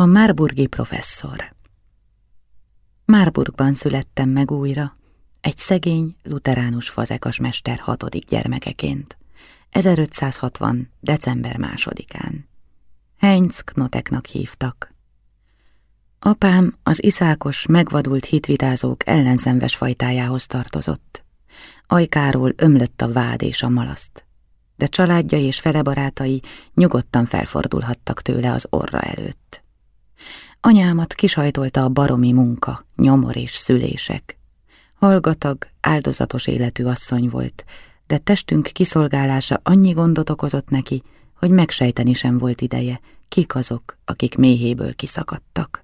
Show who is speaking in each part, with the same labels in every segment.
Speaker 1: A Marburgi professzor Marburgban születtem meg újra, egy szegény, luteránus fazekas mester hatodik gyermekeként, 1560. december másodikán. Heinz Knoteknak hívtak. Apám az iszákos, megvadult hitvitázók ellenszenves fajtájához tartozott. Ajkáról ömlött a vád és a malaszt, de családja és fele barátai nyugodtan felfordulhattak tőle az orra előtt. Anyámat kisajtolta a baromi munka, nyomor és szülések. Hallgatag, áldozatos életű asszony volt, de testünk kiszolgálása annyi gondot okozott neki, hogy megsejteni sem volt ideje, kik azok, akik méhéből kiszakadtak.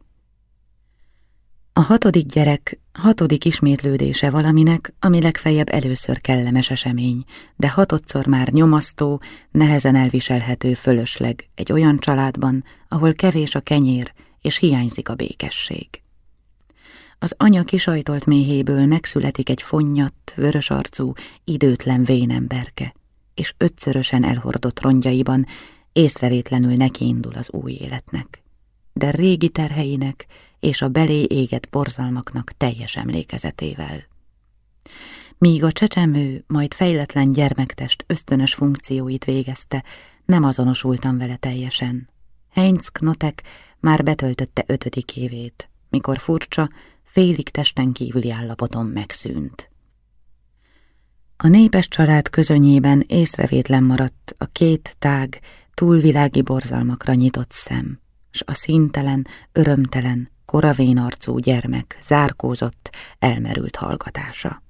Speaker 1: A hatodik gyerek hatodik ismétlődése valaminek, ami legfeljebb először kellemes esemény, de hatodszor már nyomasztó, nehezen elviselhető fölösleg egy olyan családban, ahol kevés a kenyér és hiányzik a békesség. Az anya kisajtolt méhéből megszületik egy fonnyadt, vörös arcú, időtlen vénemberke, és ötszörösen elhordott rongyaiban észrevétlenül nekiindul az új életnek. De régi terheinek és a belé égett borzalmaknak teljes emlékezetével. Míg a csecsemő, majd fejletlen gyermektest ösztönös funkcióit végezte, nem azonosultam vele teljesen. Heinz Knotek már betöltötte ötödik évét, mikor furcsa, félig testen kívüli állapotom megszűnt. A népes család közönyében észrevétlen maradt a két tág, túlvilági borzalmakra nyitott szem, s a színtelen, örömtelen, koravén arcú gyermek zárkózott, elmerült hallgatása.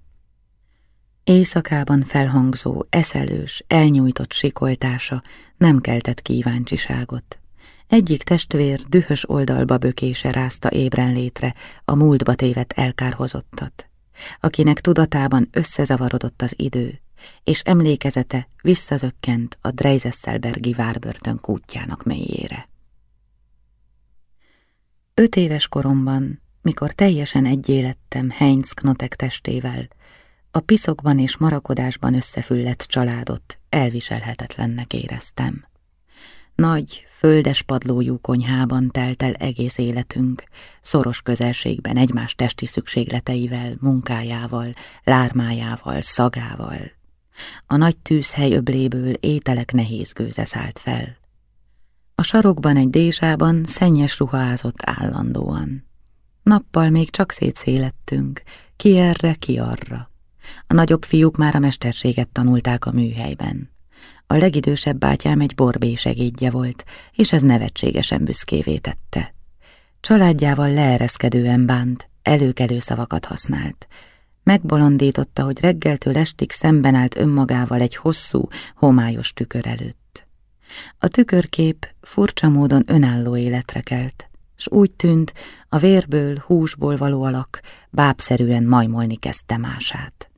Speaker 1: Éjszakában felhangzó, eszelős, elnyújtott sikoltása nem keltett kíváncsiságot. Egyik testvér dühös oldalba bökése rázta ébren létre a múltba tévedt elkárhozottat, akinek tudatában összezavarodott az idő, és emlékezete visszazökkent a Dreizesszelbergi várbörtön kútjának mélyére. Öt éves koromban, mikor teljesen egyé lettem Heinz Knotek testével, a piszokban és marakodásban összefüllett családot elviselhetetlennek éreztem. Nagy, földes padlójú konyhában telt el egész életünk, szoros közelségben egymás testi szükségleteivel, munkájával, lármájával, szagával. A nagy tűzhely öbléből ételek nehéz gőze szállt fel. A sarokban egy dézsában szennyes ruházott állandóan. Nappal még csak szétszélettünk, ki erre, ki arra. A nagyobb fiúk már a mesterséget tanulták a műhelyben. A legidősebb bátyám egy borbé segédje volt, és ez nevetségesen büszkévé tette. Családjával leereszkedően bánt, előkelő szavakat használt. Megbolondította, hogy reggeltől estig szemben állt önmagával egy hosszú, homályos tükör előtt. A tükörkép furcsa módon önálló életre kelt, s úgy tűnt, a vérből, húsból való alak bábszerűen majmolni kezdte mását.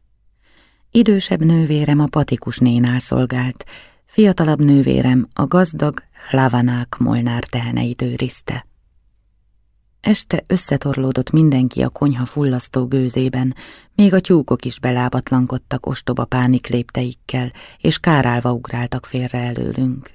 Speaker 1: Idősebb nővérem a patikus nénál szolgált, fiatalabb nővérem a gazdag Hlavanák molnár teheneit őrizte. Este összetorlódott mindenki a konyha fullasztó gőzében, még a tyúkok is belábatlankodtak ostoba pánik lépteikkel, és kárálva ugráltak félre előlünk.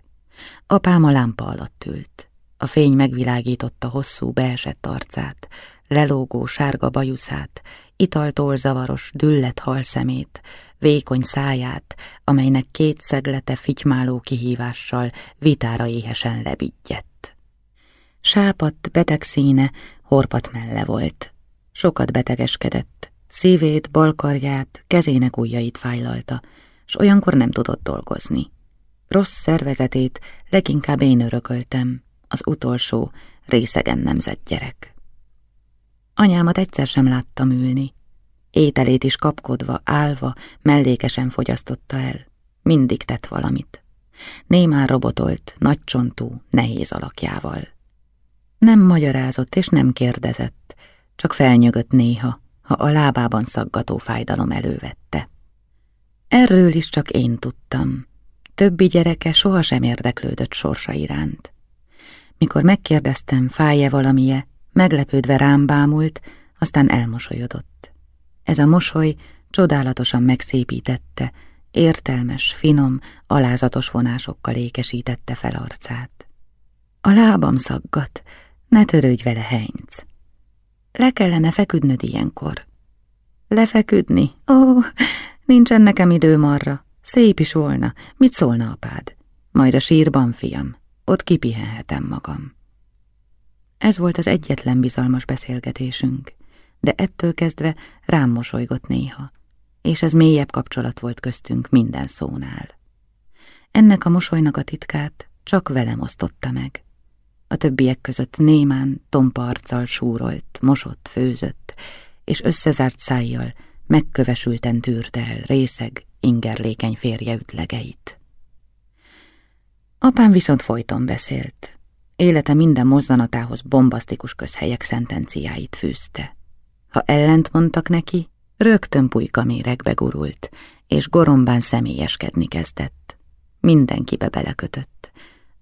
Speaker 1: Apám a lámpa alatt ült. A fény megvilágította hosszú beesett arcát, lelógó sárga bajuszát, italtól zavaros, düllett halszemét, vékony száját, amelynek két szeglete fitymáló kihívással vitára éhesen lebiggyett. Sápadt, beteg színe, horpat melle volt. Sokat betegeskedett, szívét, balkarját, kezének ujjait fájlalta, s olyankor nem tudott dolgozni. Rossz szervezetét leginkább én örököltem, az utolsó, részegen nemzett gyerek. Anyámat egyszer sem láttam ülni. Ételét is kapkodva, állva, mellékesen fogyasztotta el. Mindig tett valamit. Némán robotolt, nagycsontú, nehéz alakjával. Nem magyarázott és nem kérdezett, csak felnyögött néha, ha a lábában szaggató fájdalom elővette. Erről is csak én tudtam. Többi gyereke sohasem érdeklődött sorsa iránt. Mikor megkérdeztem, fáj-e valamije, meglepődve rám bámult, aztán elmosolyodott. Ez a mosoly csodálatosan megszépítette, értelmes, finom, alázatos vonásokkal ékesítette fel arcát. A lábam szaggat, Ne törődj vele, Heinz. Le kellene feküdnöd ilyenkor. Lefeküdni? Ó, nincsen nekem időm arra. Szép is volna. Mit szólna apád? Majd a sírban, fiam. Ott kipihenhetem magam. Ez volt az egyetlen bizalmas beszélgetésünk, de ettől kezdve rám mosolygott néha, és ez mélyebb kapcsolat volt köztünk minden szónál. Ennek a mosolynak a titkát csak velem osztotta meg. A többiek között némán, tompa arccal súrolt, mosott, főzött, és összezárt szájjal megkövesülten tűrte el részeg, ingerlékeny férje ütlegeit. Apám viszont folyton beszélt. Élete minden mozzanatához bombasztikus közhelyek szentenciáit fűzte. Ha ellent mondtak neki, rögtön pulyka méregbe gurult, és gorombán személyeskedni kezdett. Mindenkibe belekötött.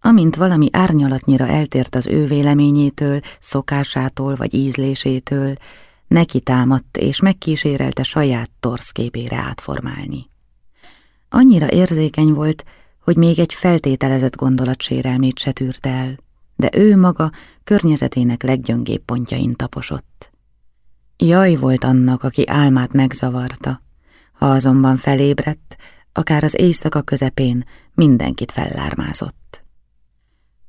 Speaker 1: Amint valami árnyalatnyira eltért az ő véleményétől, szokásától vagy ízlésétől, neki támadt és megkísérelte saját torszképére átformálni. Annyira érzékeny volt, hogy még egy feltételezett gondolat sérelmét se tűrt el, de ő maga környezetének leggyöngébb pontjain taposott. Jaj volt annak, aki álmát megzavarta, ha azonban felébredt, akár az éjszaka közepén mindenkit fellármázott.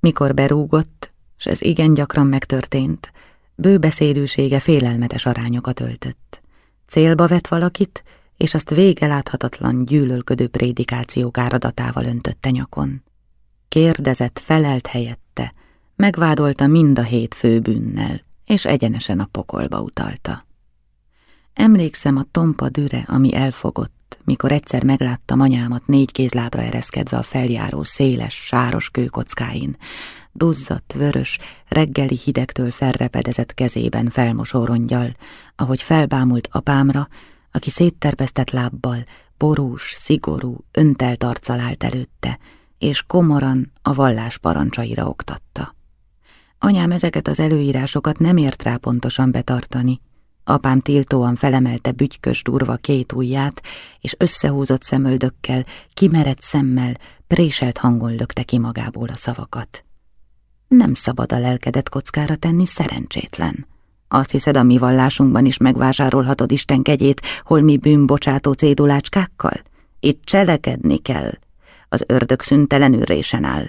Speaker 1: Mikor berúgott, s ez igen gyakran megtörtént, bőbeszédűsége félelmetes arányokat öltött. Célba vett valakit, és azt vége láthatatlan, gyűlölködő prédikációk áradatával öntötte nyakon. Kérdezett, felelt helyette, megvádolta mind a hét főbűnnel, és egyenesen a pokolba utalta. Emlékszem a tompa düre, ami elfogott, mikor egyszer megláttam anyámat négy kézlábra ereszkedve a feljáró széles, sáros kőkockáin, duzzadt, vörös, reggeli hidegtől felrepedezett kezében felmosó rongyal, ahogy felbámult apámra, aki szétterpesztett lábbal, borús, szigorú, öntelt arccal állt előtte, és komoran a vallás parancsaira oktatta. Anyám ezeket az előírásokat nem ért rá pontosan betartani. Apám tiltóan felemelte bütykös durva két ujját, és összehúzott szemöldökkel, kimerett szemmel, préselt hangon lökte ki magából a szavakat. Nem szabad a lelkedet kockára tenni, szerencsétlen. Azt hiszed, a mi vallásunkban is megvásárolhatod Isten kegyét, holmi bűnbocsátó cédulácskákkal? Itt cselekedni kell. Az ördög szüntelenül résen áll.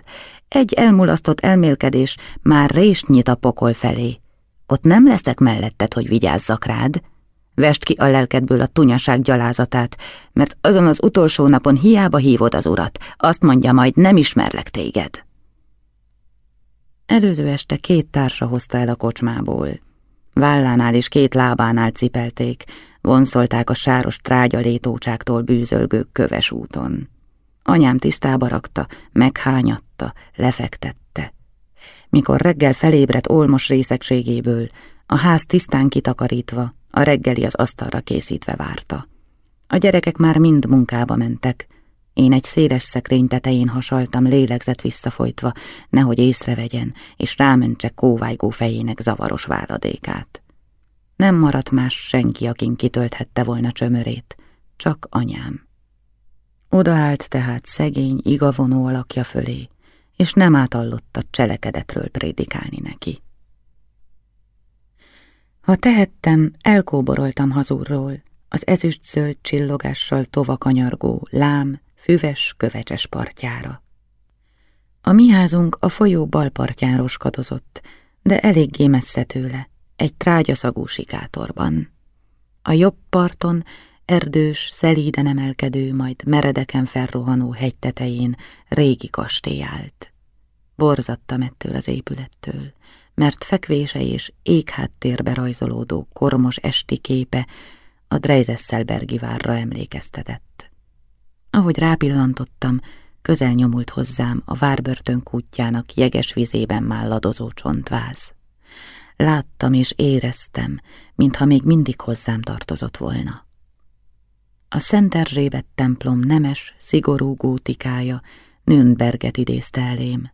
Speaker 1: Egy elmulasztott elmélkedés már rést nyit a pokol felé. Ott nem leszek melletted, hogy vigyázzak rád. Vest ki a lelkedből a tunyaság gyalázatát, mert azon az utolsó napon hiába hívod az urat, azt mondja majd, nem ismerlek téged. Előző este két társa hozta el a kocsmából. Vállánál és két lábánál cipelték, vonszolták a sáros trágya létócsáktól bűzölgő köves úton. Anyám tisztába rakta, meghányatta, lefektette. Mikor reggel felébredt olmos részegségéből, a ház tisztán kitakarítva, a reggeli az asztalra készítve várta. A gyerekek már mind munkába mentek, én egy széles szekrény tetején hasaltam, lélegzett visszafolytva, nehogy észrevegyen, és rámöntse kóvájgó fejének zavaros váladékát. Nem maradt más senki, akin kitölthette volna csömörét, csak anyám. Odaállt tehát szegény, igavonó alakja fölé, és nem átallott a cselekedetről prédikálni neki. Ha tehettem, elkóboroltam hazúrról, az ezüst zöld csillogással tovakanyargó, lám, füves, kövecses partjára. A mi házunk a folyó bal partján roskadozott, de eléggé messze tőle, egy trágyaszagú sikátorban. A jobb parton erdős, szelíden emelkedő, majd meredeken felrohanó hegy tetején régi kastély állt. Borzattam ettől az épülettől, mert fekvése és égháttérbe rajzolódó kormos esti képe a Dreizesszelbergi várra emlékeztetett. Ahogy rápillantottam, közel nyomult hozzám a várbörtön kútjának jeges vizében málladozó csontváz. Láttam és éreztem, mintha még mindig hozzám tartozott volna. A Szent Erzsébet templom nemes, szigorú gótikája Nürnberget idézte elém,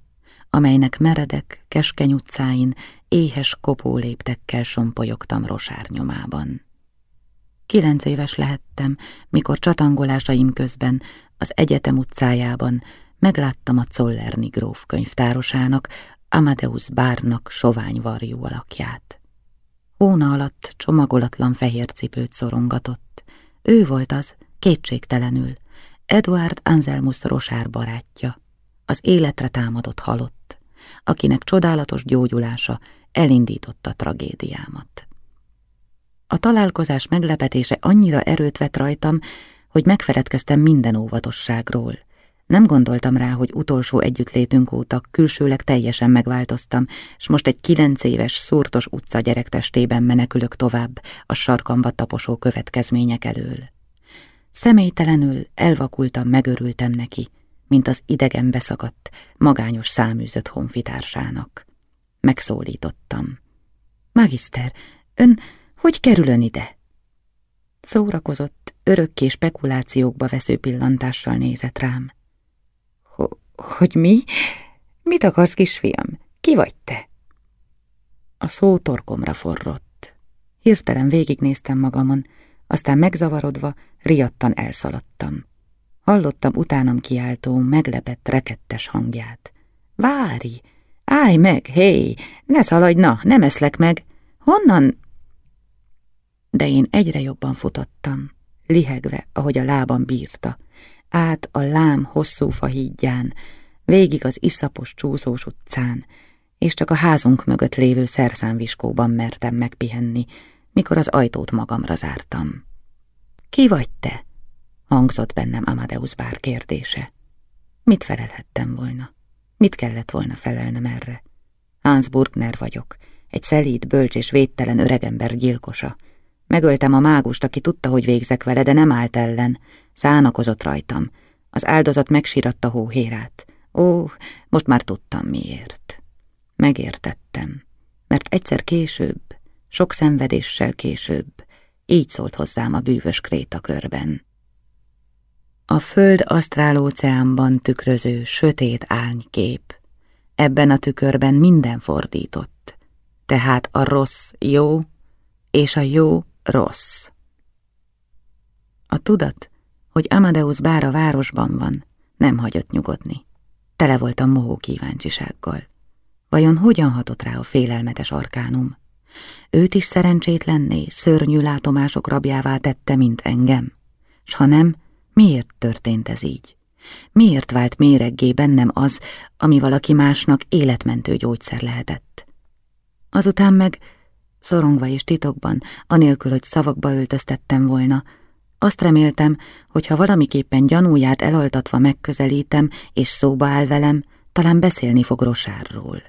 Speaker 1: amelynek meredek, keskeny utcáin éhes kopó léptekkel sompolyogtam rosárnyomában. Kilenc éves lehettem, mikor csatangolásaim közben az egyetem utcájában megláttam a Czollerni gróf könyvtárosának, Amadeus bárnak sovány varjú alakját. Hóna alatt csomagolatlan fehér cipőt szorongatott. Ő volt az, kétségtelenül, Eduard Anselmus Rosár barátja, az életre támadott halott, akinek csodálatos gyógyulása elindította tragédiámat. A találkozás meglepetése annyira erőt vett rajtam, hogy megfeledkeztem minden óvatosságról. Nem gondoltam rá, hogy utolsó együttlétünk óta külsőleg teljesen megváltoztam, és most egy kilenc éves, szúrtos utca gyerektestében menekülök tovább a sarkamba taposó következmények elől. Személytelenül elvakultam, megörültem neki, mint az idegen beszakadt, magányos száműzött honfitársának. Megszólítottam. Magiszter, ön hogy kerülön ide? Szórakozott, örökké spekulációkba vesző pillantással nézett rám. Hogy mi? Mit akarsz, kisfiam? Ki vagy te? A szó torkomra forrott. Hirtelen végignéztem magamon, aztán megzavarodva, riadtan elszaladtam. Hallottam utánam kiáltó, meglepett, rekettes hangját. Várj! Állj meg, hé! Ne szaladj, na, nem eszlek meg! Honnan? De én egyre jobban futottam, lihegve, ahogy a lábam bírta, át a lám hosszú fahídján, végig az iszapos csúszós utcán, és csak a házunk mögött lévő szerszámviskóban mertem megpihenni, mikor az ajtót magamra zártam. Ki vagy te? hangzott bennem Amadeus bár kérdése. Mit felelhettem volna? Mit kellett volna felelnem erre? Hans Burgner vagyok, egy szelíd, bölcs és védtelen öregember gyilkosa. Megöltem a mágust, aki tudta, hogy végzek vele, de nem állt ellen. Szánakozott rajtam. Az áldozat megsíratta hóhérát. Ó, most már tudtam miért. Megértettem, mert egyszer később, sok szenvedéssel később, így szólt hozzám a bűvös krétakörben. A föld asztrálóceánban tükröző sötét árnykép. Ebben a tükörben minden fordított. Tehát a rossz jó, és a jó rossz. A tudat, hogy Amadeus bár a városban van, nem hagyott nyugodni. Tele voltam mohó kíváncsisággal. Vajon hogyan hatott rá a félelmetes arkánum? Őt is szerencsétlenné, szörnyű látomások rabjává tette, mint engem? S ha nem, miért történt ez így? Miért vált méreggé bennem az, ami valaki másnak életmentő gyógyszer lehetett? Azután meg, szorongva és titokban, anélkül, hogy szavakba öltöztettem volna, azt reméltem, hogy ha valamiképpen gyanúját elaltatva megközelítem, és szóba áll velem, talán beszélni fog Rosárról.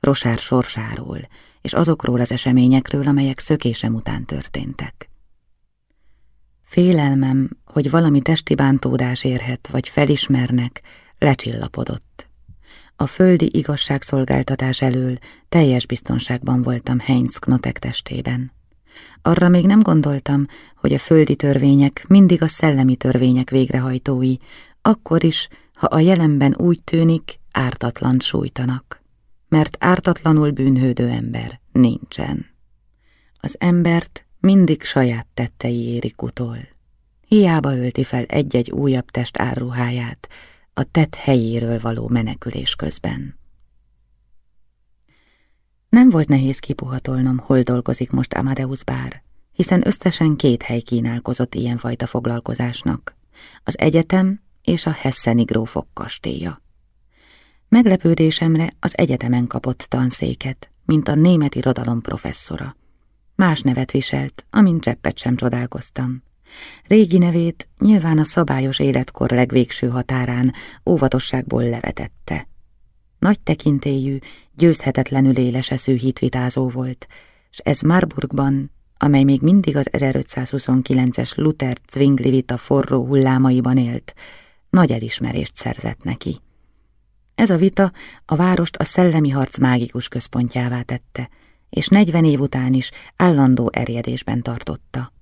Speaker 1: Rosár sorsáról, és azokról az eseményekről, amelyek szökésem után történtek. Félelmem, hogy valami testi bántódás érhet, vagy felismernek, lecsillapodott. A földi igazságszolgáltatás elől teljes biztonságban voltam Heinz Knotek testében. Arra még nem gondoltam, hogy a földi törvények mindig a szellemi törvények végrehajtói, akkor is, ha a jelenben úgy tűnik, ártatlan sújtanak mert ártatlanul bűnhődő ember nincsen. Az embert mindig saját tettei érik utol. Hiába ölti fel egy-egy újabb test árruháját a tett helyéről való menekülés közben. Nem volt nehéz kipuhatolnom, hol dolgozik most Amadeus bár, hiszen összesen két hely kínálkozott ilyenfajta foglalkozásnak, az egyetem és a Hesseni grófok kastélya. Meglepődésemre az egyetemen kapott tanszéket, mint a német irodalom professzora. Más nevet viselt, amint cseppet sem csodálkoztam. Régi nevét nyilván a szabályos életkor legvégső határán óvatosságból levetette. Nagy tekintélyű, győzhetetlenül éleseszű hitvitázó volt, és ez Marburgban, amely még mindig az 1529-es Luther-Zwingli vita forró hullámaiban élt, nagy elismerést szerzett neki. Ez a vita a várost a szellemi harc mágikus központjává tette, és negyven év után is állandó erjedésben tartotta.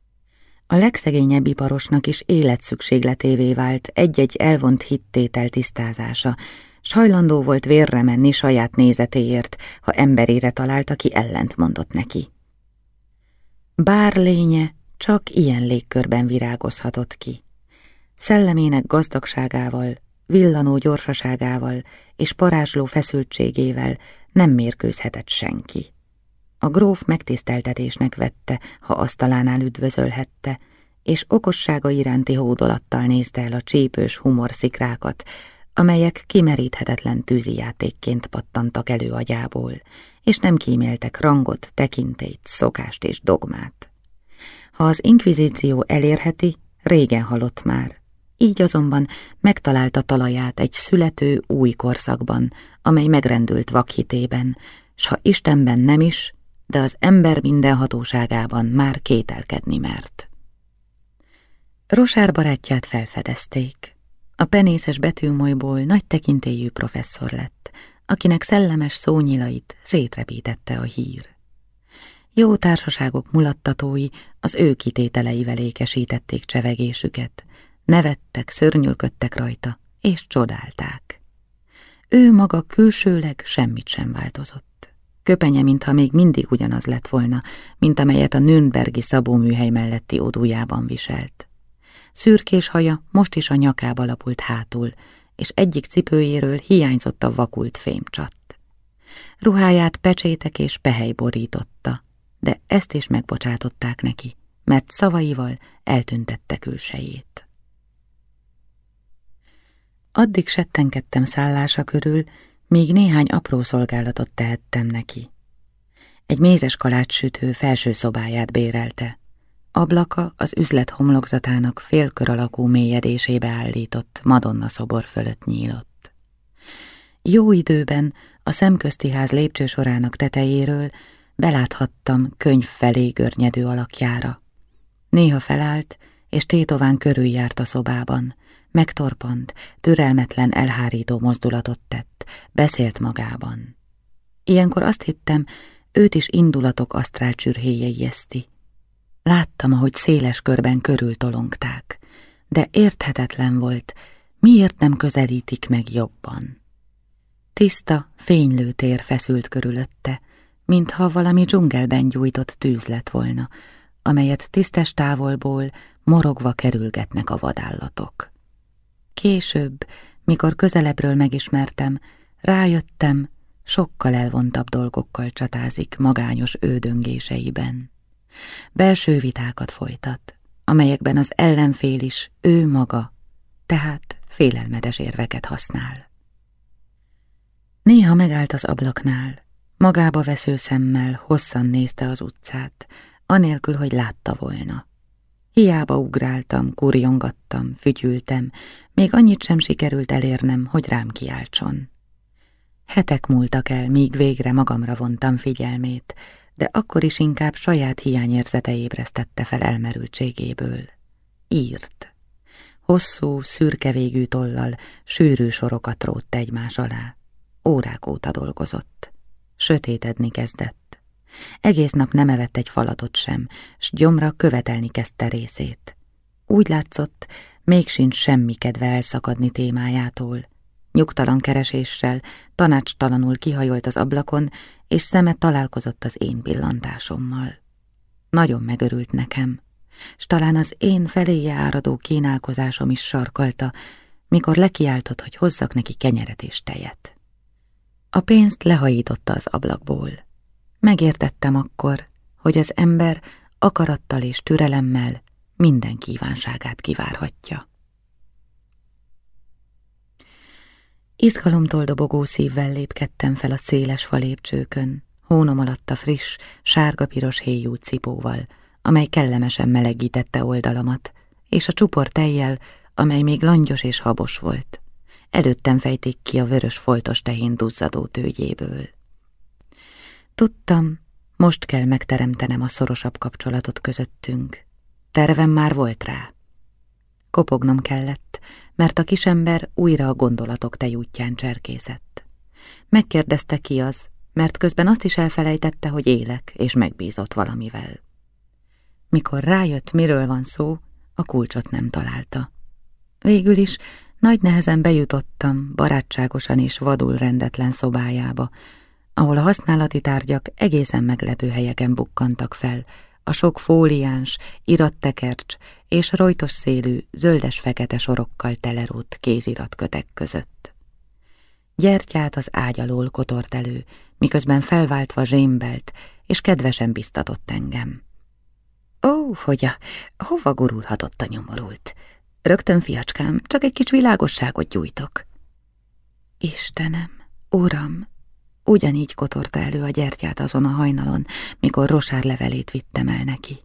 Speaker 1: A legszegényebb iparosnak is életszükségletévé vált egy-egy elvont hittétel tisztázása, s hajlandó volt vérre menni saját nézetéért, ha emberére találta, ki ellent mondott neki. Bár lénye csak ilyen légkörben virágozhatott ki. Szellemének gazdagságával, villanó gyorsaságával és parázsló feszültségével nem mérkőzhetett senki. A gróf megtiszteltetésnek vette, ha asztalánál üdvözölhette, és okossága iránti hódolattal nézte el a csípős humorszikrákat, amelyek kimeríthetetlen tűzijátékként pattantak elő agyából, és nem kíméltek rangot, tekintélyt, szokást és dogmát. Ha az inkvizíció elérheti, régen halott már. Így azonban megtalálta talaját egy születő új korszakban, amely megrendült vakhitében, s ha Istenben nem is, de az ember mindenhatóságában már kételkedni mert. Rosár barátját felfedezték. A penészes betűmolyból nagy tekintélyű professzor lett, akinek szellemes szónyilait szétrepítette a hír. Jó társaságok mulattatói az ő kitételeivel ékesítették csevegésüket, nevettek, szörnyülködtek rajta, és csodálták. Ő maga külsőleg semmit sem változott. Köpenye, mintha még mindig ugyanaz lett volna, mint amelyet a Nürnbergi szabóműhely melletti odújában viselt. Szürkés haja most is a nyakába lapult hátul, és egyik cipőjéről hiányzott a vakult fémcsat. Ruháját pecsétek és pehely borította, de ezt is megbocsátották neki, mert szavaival eltüntette külsejét. Addig settenkedtem szállása körül, míg néhány apró szolgálatot tehettem neki. Egy mézes kalácssütő felső szobáját bérelte. Ablaka az üzlet homlokzatának félkör alakú mélyedésébe állított Madonna szobor fölött nyílott. Jó időben a szemközti ház lépcsősorának tetejéről beláthattam könyv felé görnyedő alakjára. Néha felállt, és tétován körüljárt a szobában, megtorpant, türelmetlen elhárító mozdulatot tett, beszélt magában. Ilyenkor azt hittem, őt is indulatok asztrál csürhéjei eszti. Láttam, ahogy széles körben körültolongták, de érthetetlen volt, miért nem közelítik meg jobban. Tiszta, fénylő tér feszült körülötte, mintha valami dzsungelben gyújtott tűz lett volna, amelyet tisztes távolból morogva kerülgetnek a vadállatok. Később, mikor közelebbről megismertem, rájöttem, sokkal elvontabb dolgokkal csatázik magányos ődöngéseiben. Belső vitákat folytat, amelyekben az ellenfél is ő maga, tehát félelmedes érveket használ. Néha megállt az ablaknál, Magába vesző szemmel hosszan nézte az utcát, anélkül, hogy látta volna. Hiába ugráltam, kurjongattam, fütyültem, még annyit sem sikerült elérnem, hogy rám kiáltson. Hetek múltak el, míg végre magamra vontam figyelmét, de akkor is inkább saját hiányérzete ébresztette fel elmerültségéből. Írt. Hosszú, szürke végű tollal sűrű sorokat rótt egymás alá. Órák óta dolgozott. Sötétedni kezdett. Egész nap nem evett egy falatot sem, s gyomra követelni kezdte részét. Úgy látszott, még sincs semmi kedve elszakadni témájától. Nyugtalan kereséssel, tanácstalanul kihajolt az ablakon, és szeme találkozott az én pillantásommal. Nagyon megörült nekem, s talán az én feléje áradó kínálkozásom is sarkalta, mikor lekiáltott, hogy hozzak neki kenyeret és tejet. A pénzt lehajította az ablakból. Megértettem akkor, hogy az ember akarattal és türelemmel minden kívánságát kivárhatja. Izgalomtól dobogó szívvel lépkedtem fel a széles falépcsőkön, hónom alatt a friss, sárga-piros héjú cipóval, amely kellemesen melegítette oldalamat, és a csupor tejjel, amely még langyos és habos volt. Előttem fejték ki a vörös foltos tehén duzzadó tőgyéből. Tudtam, most kell megteremtenem a szorosabb kapcsolatot közöttünk. Tervem már volt rá. Kopognom kellett, mert a kisember újra a gondolatok tejútján cserkészett. Megkérdezte ki az, mert közben azt is elfelejtette, hogy élek, és megbízott valamivel. Mikor rájött, miről van szó, a kulcsot nem találta. Végül is nagy nehezen bejutottam barátságosan és vadul rendetlen szobájába, ahol a használati tárgyak egészen meglepő helyeken bukkantak fel, a sok fóliáns, irattekercs és rojtos szélű, zöldes-fekete sorokkal telerót kéziratkötek között. Gyertyát az ágy alól kotort elő, miközben felváltva zsémbelt, és kedvesen biztatott engem. Ó, hogy a, hova gurulhatott a nyomorult? Rögtön, fiacskám, csak egy kis világosságot gyújtok. Istenem, uram, ugyanígy kotorta elő a gyertyát azon a hajnalon, mikor rosár levelét vittem el neki.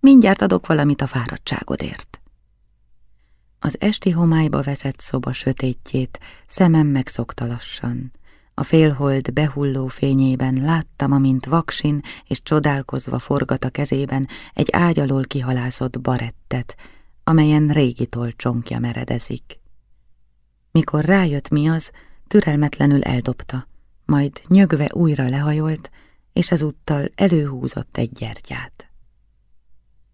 Speaker 1: Mindjárt adok valamit a fáradtságodért. Az esti homályba vezett szoba sötétjét szemem megszokta lassan. A félhold behulló fényében láttam, amint vaksin és csodálkozva forgat a kezében egy ágyalól kihalászott barettet, amelyen régi csonkja meredezik. Mikor rájött mi az, türelmetlenül eldobta, majd nyögve újra lehajolt, és ezúttal előhúzott egy gyertyát.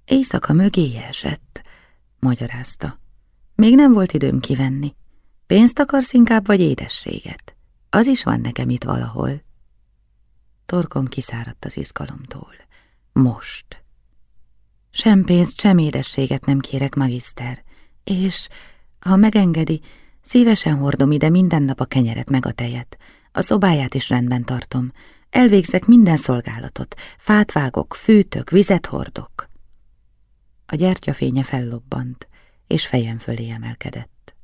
Speaker 1: Éjszaka mögé esett, magyarázta. Még nem volt időm kivenni. Pénzt akarsz inkább, vagy édességet? Az is van nekem itt valahol. Torkom kiszáradt az izgalomtól. Most. Sem pénzt, sem édességet nem kérek, magiszter. És, ha megengedi, szívesen hordom ide minden nap a kenyeret meg a tejet. A szobáját is rendben tartom. Elvégzek minden szolgálatot. Fát vágok, fűtök, vizet hordok. A gyertyafénye fellobbant, és fejem fölé emelkedett.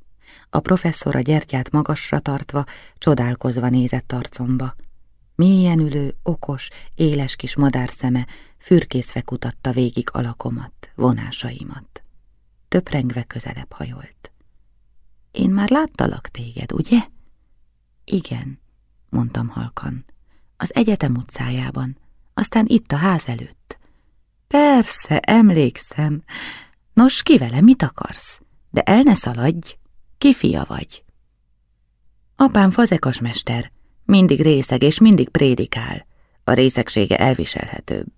Speaker 1: A professzor a gyertyát magasra tartva, csodálkozva nézett arcomba. Mélyen ülő, okos, éles kis madárszeme fürkészve kutatta végig alakomat, vonásaimat. Töprengve közelebb hajolt. Én már láttalak téged, ugye? Igen, mondtam halkan. Az egyetem utcájában, aztán itt a ház előtt. Persze, emlékszem. Nos, ki vele mit akarsz? De el ne szaladj, ki fia vagy? Apám fazekas mester, mindig részeg és mindig prédikál. A részegsége elviselhetőbb.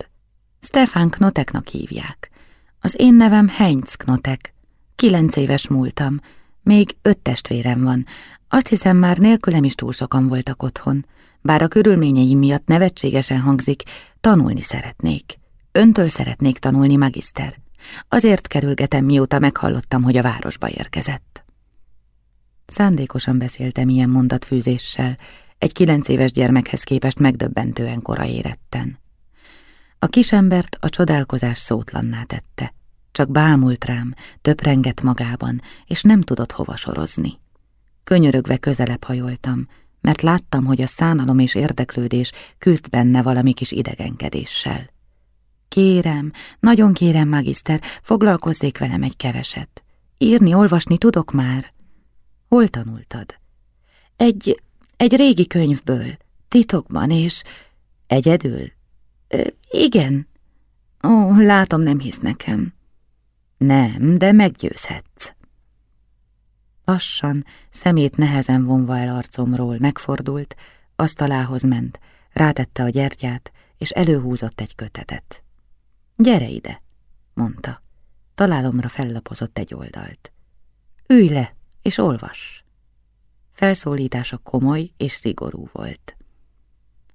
Speaker 1: Stefan Knoteknak hívják. Az én nevem Heinz Knotek. Kilenc éves múltam, még öt testvérem van. Azt hiszem már nélkülem is túl sokan voltak otthon. Bár a körülményeim miatt nevetségesen hangzik, tanulni szeretnék. Öntől szeretnék tanulni, magiszter. Azért kerülgetem, mióta meghallottam, hogy a városba érkezett. Szándékosan beszéltem ilyen mondatfűzéssel, egy kilenc éves gyermekhez képest megdöbbentően kora éretten. A kisembert a csodálkozás szótlanná tette. Csak bámult rám, töprengett magában, és nem tudott hova sorozni. Könyörögve közelebb hajoltam, mert láttam, hogy a szánalom és érdeklődés küzd benne valami kis idegenkedéssel. Kérem, nagyon kérem, magiszter, foglalkozzék velem egy keveset. Írni, olvasni tudok már. Hol tanultad? Egy, egy régi könyvből, titokban, és egyedül? Ö, igen. Ó, látom, nem hisz nekem. Nem, de meggyőzhetsz. Lassan, szemét nehezen vonva el arcomról, megfordult, asztalához ment, rátette a gyertyát, és előhúzott egy kötetet. Gyere ide, mondta. Találomra fellapozott egy oldalt. Ülj le, és olvass. Felszólítása komoly és szigorú volt.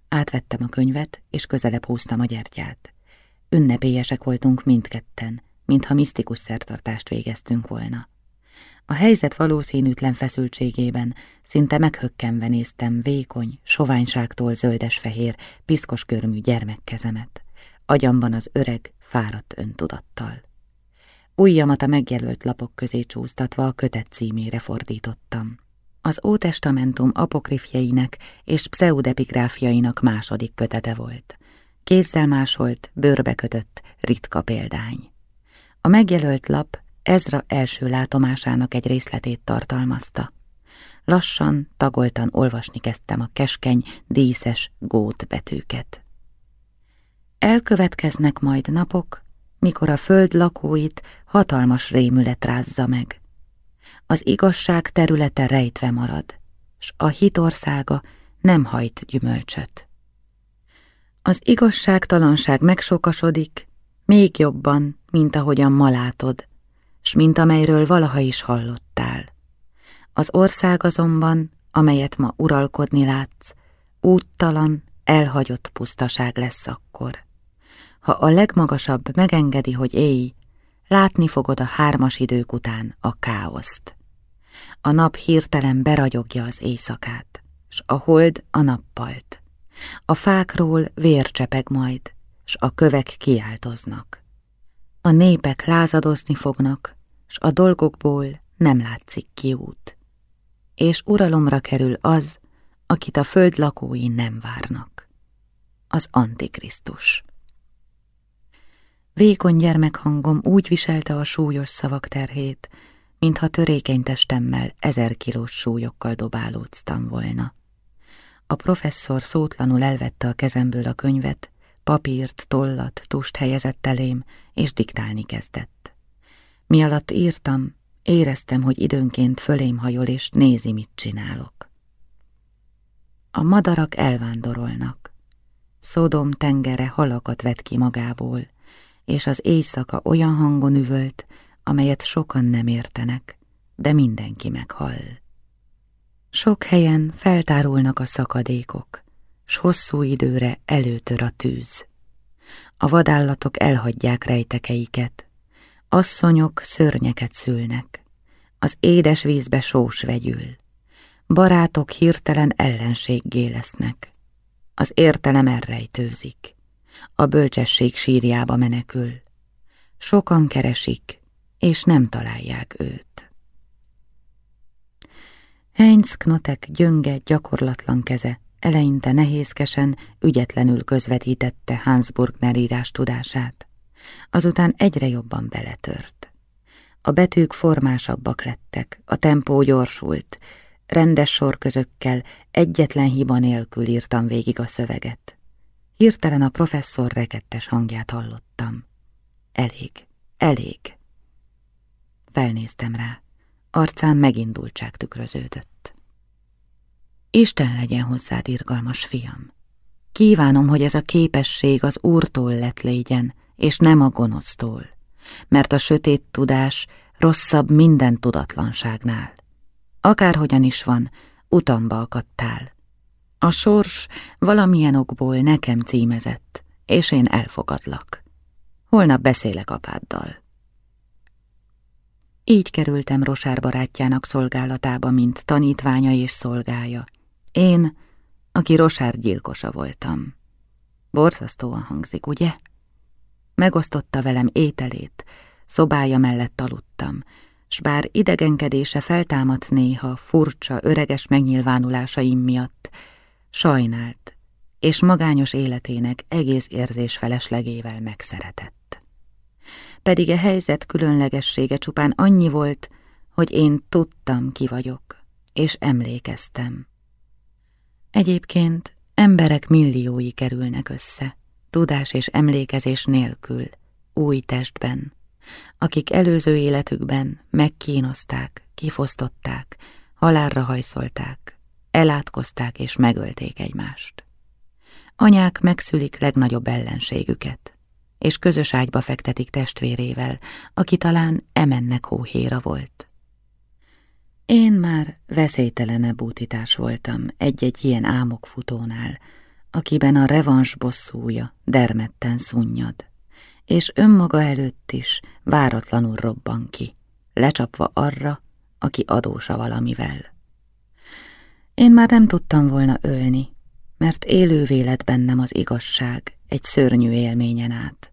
Speaker 1: Átvettem a könyvet, és közelebb húztam a gyertyát. Ünnepélyesek voltunk mindketten, mintha misztikus szertartást végeztünk volna. A helyzet valószínűtlen feszültségében szinte meghökkenve néztem vékony, soványságtól zöldes-fehér, piszkos körmű gyermekkezemet agyamban az öreg, fáradt öntudattal. Ujjamat a megjelölt lapok közé csúsztatva a kötet címére fordítottam. Az Ótestamentum apokrifjeinek és pseudepigráfiainak második kötete volt. Kézzel másolt, bőrbe kötött, ritka példány. A megjelölt lap Ezra első látomásának egy részletét tartalmazta. Lassan, tagoltan olvasni kezdtem a keskeny, díszes gót betűket. Elkövetkeznek majd napok, mikor a föld lakóit hatalmas rémület rázza meg. Az igazság területe rejtve marad, s a hitországa nem hajt gyümölcsöt. Az igazságtalanság megsokasodik, még jobban, mint ahogyan ma látod, s mint amelyről valaha is hallottál. Az ország azonban, amelyet ma uralkodni látsz, úttalan, elhagyott pusztaság lesz akkor. Ha a legmagasabb megengedi, hogy élj, látni fogod a hármas idők után a káoszt. A nap hirtelen beragyogja az éjszakát, s a hold a nappalt. A fákról vér csepeg majd, s a kövek kiáltoznak. A népek lázadozni fognak, s a dolgokból nem látszik kiút. És uralomra kerül az, akit a föld lakói nem várnak. Az Antikrisztus. Vékony gyermekhangom úgy viselte a súlyos szavak terhét, mintha törékeny testemmel ezer kilós súlyokkal dobálóztam volna. A professzor szótlanul elvette a kezemből a könyvet, papírt, tollat, tust helyezett elém, és diktálni kezdett. Mi alatt írtam, éreztem, hogy időnként fölém hajol, és nézi, mit csinálok. A madarak elvándorolnak. Szodom tengere halakat vet ki magából, és az éjszaka olyan hangon üvölt, amelyet sokan nem értenek, de mindenki meghall. Sok helyen feltárulnak a szakadékok, s hosszú időre előtör a tűz. A vadállatok elhagyják rejtekeiket, asszonyok szörnyeket szülnek, az édes vízbe sós vegyül, barátok hirtelen ellenséggé lesznek, az értelem elrejtőzik, a bölcsesség sírjába menekül, sokan keresik, és nem találják őt. Heinz Knotek gyönge, gyakorlatlan keze eleinte nehézkesen, ügyetlenül közvetítette Hansburgner írás tudását. Azután egyre jobban beletört. A betűk formásabbak lettek, a tempó gyorsult, rendes sorközökkel, egyetlen hiba nélkül írtam végig a szöveget. Hirtelen a professzor rekettes hangját hallottam. Elég, elég. Felnéztem rá. Arcán megindultság tükröződött. Isten legyen hozzád, irgalmas fiam. Kívánom, hogy ez a képesség az Úrtól lett légyen, és nem a gonosztól, mert a sötét tudás rosszabb minden tudatlanságnál. Akárhogyan is van, utamba akadtál. A sors valamilyen okból nekem címezett, és én elfogadlak. Holnap beszélek apáddal. Így kerültem Rosár barátjának szolgálatába, mint tanítványa és szolgája. Én, aki Rosár gyilkosa voltam. Borzasztóan hangzik, ugye? Megosztotta velem ételét, szobája mellett aludtam, s bár idegenkedése feltámadt néha furcsa, öreges megnyilvánulásaim miatt, sajnált, és magányos életének egész érzés feleslegével megszeretett pedig a helyzet különlegessége csupán annyi volt, hogy én tudtam, ki vagyok, és emlékeztem. Egyébként emberek milliói kerülnek össze, tudás és emlékezés nélkül, új testben, akik előző életükben megkínozták, kifosztották, halálra hajszolták, elátkozták és megölték egymást. Anyák megszülik legnagyobb ellenségüket, és közös ágyba fektetik testvérével, aki talán emennek hóhéra volt. Én már veszélytelenebb útitás voltam egy-egy ilyen álmokfutónál, akiben a revans bosszúja dermedten szunnyad, és önmaga előtt is váratlanul robban ki, lecsapva arra, aki adósa valamivel. Én már nem tudtam volna ölni, mert élő vélet bennem az igazság egy szörnyű élményen át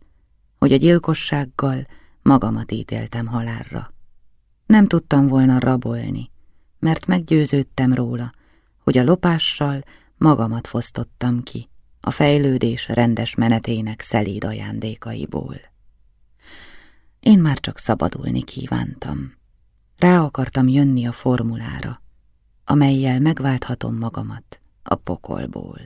Speaker 1: hogy a gyilkossággal magamat ítéltem halálra. Nem tudtam volna rabolni, mert meggyőződtem róla, hogy a lopással magamat fosztottam ki a fejlődés rendes menetének szelíd ajándékaiból. Én már csak szabadulni kívántam. Rá akartam jönni a formulára, amelyel megválthatom magamat a pokolból.